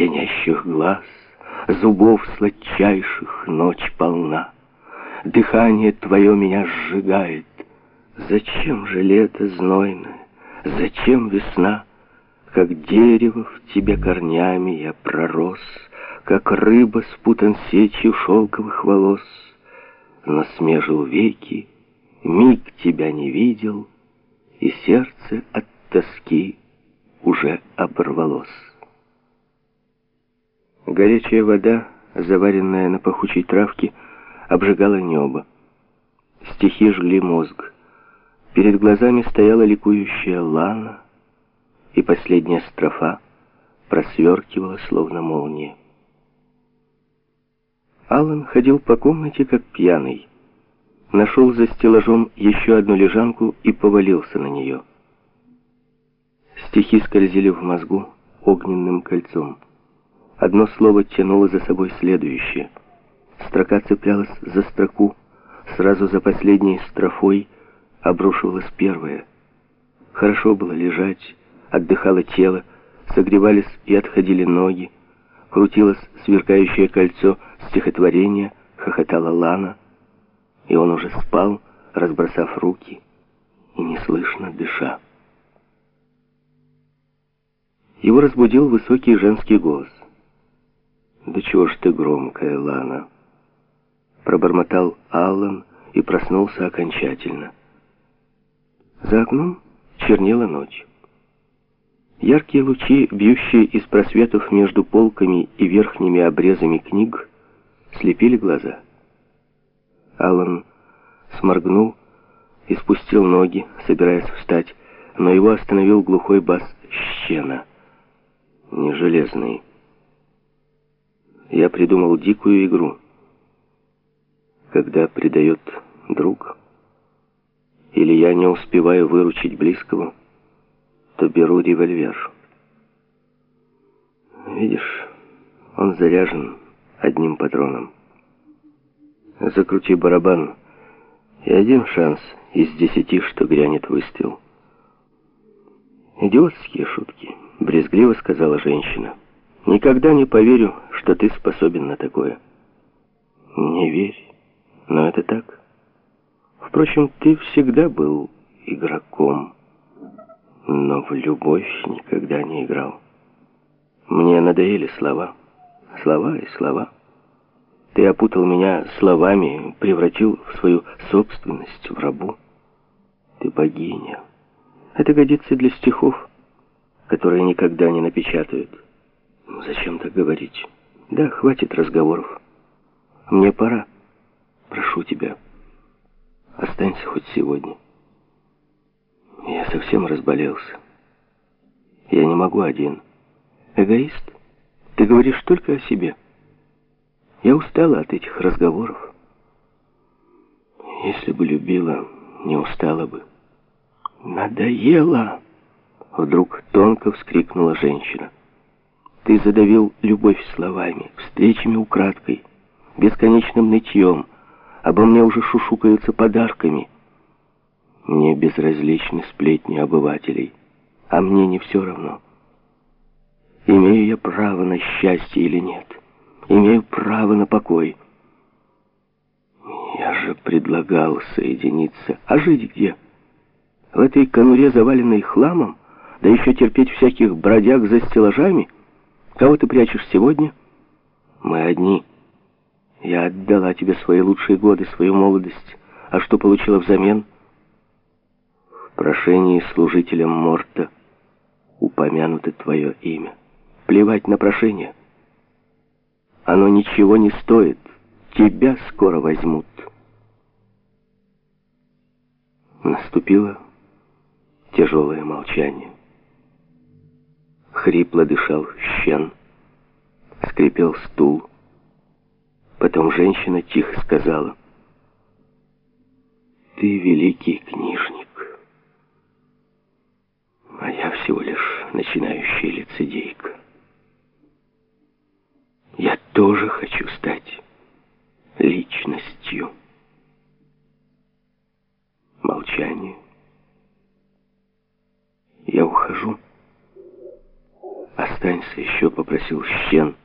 пьянящих глаз, Зубов сладчайших ночь полна. Дыхание твое меня сжигает. Зачем же лето знойное? Зачем весна? Как дерево в тебе корнями я пророс, Как рыба спутан сетью шелковых волос. Но смежил веки, миг тебя не видел, И сердце от тоски уже оборвалось. Горячая вода, заваренная на пахучей травке, обжигала небо. Стихи жгли мозг. Перед глазами стояла ликующая лана, и последняя строфа просверкивала, словно молния. Аллан ходил по комнате, как пьяный. Нашел за стеллажом еще одну лежанку и повалился на нее. Стихи скользили в мозгу огненным кольцом. Одно слово тянуло за собой следующее. Строка цеплялась за строку, сразу за последней строфой обрушивалась первая. Хорошо было лежать, отдыхало тело, согревались и отходили ноги, крутилось сверкающее кольцо стихотворения, хохотала Лана, и он уже спал, разбросав руки и неслышно дыша. Его разбудил высокий женский голос. «Да чего ж ты громкая, Лана?» Пробормотал Аллан и проснулся окончательно. За окном чернела ночь. Яркие лучи, бьющие из просветов между полками и верхними обрезами книг, слепили глаза. Аллан сморгнул и спустил ноги, собираясь встать, но его остановил глухой бас щена. Не железный. Я придумал дикую игру. Когда предает друг, или я не успеваю выручить близкого, то беру револьвер. Видишь, он заряжен одним патроном. Закрути барабан, и один шанс из десяти, что грянет выстрел. Идиотские шутки, брезгливо сказала женщина. Никогда не поверю, что ты способен на такое. Не верь, но это так. Впрочем, ты всегда был игроком, но в любовь никогда не играл. Мне надоели слова, слова и слова. Ты опутал меня словами, превратил в свою собственность, в рабу. Ты богиня. Это годится для стихов, которые никогда не напечатают. Зачем так говорить? Да, хватит разговоров. Мне пора. Прошу тебя, останься хоть сегодня. Я совсем разболелся. Я не могу один. Эгоист? Ты говоришь только о себе. Я устала от этих разговоров. Если бы любила, не устала бы. Надоело! Вдруг тонко вскрикнула женщина. Ты задавил любовь словами, встречами украдкой, бесконечным нытьем. Обо мне уже шушукаются подарками. Мне безразличны сплетни обывателей, а мне не все равно. Имею я право на счастье или нет? Имею право на покой. Я же предлагал соединиться. А жить где? В этой конуре, заваленной хламом? Да еще терпеть всяких бродяг за стеллажами — Кого ты прячешь сегодня? Мы одни. Я отдала тебе свои лучшие годы, свою молодость. А что получила взамен? В прошении служителям Морта упомянуто твое имя. Плевать на прошение. Оно ничего не стоит. Тебя скоро возьмут. Наступило тяжелое молчание. Хрипло дышал щен, скрипел стул. Потом женщина тихо сказала, «Ты великий книжник, а я всего лишь начинающая лицедейка. Останься еще попросил Щен.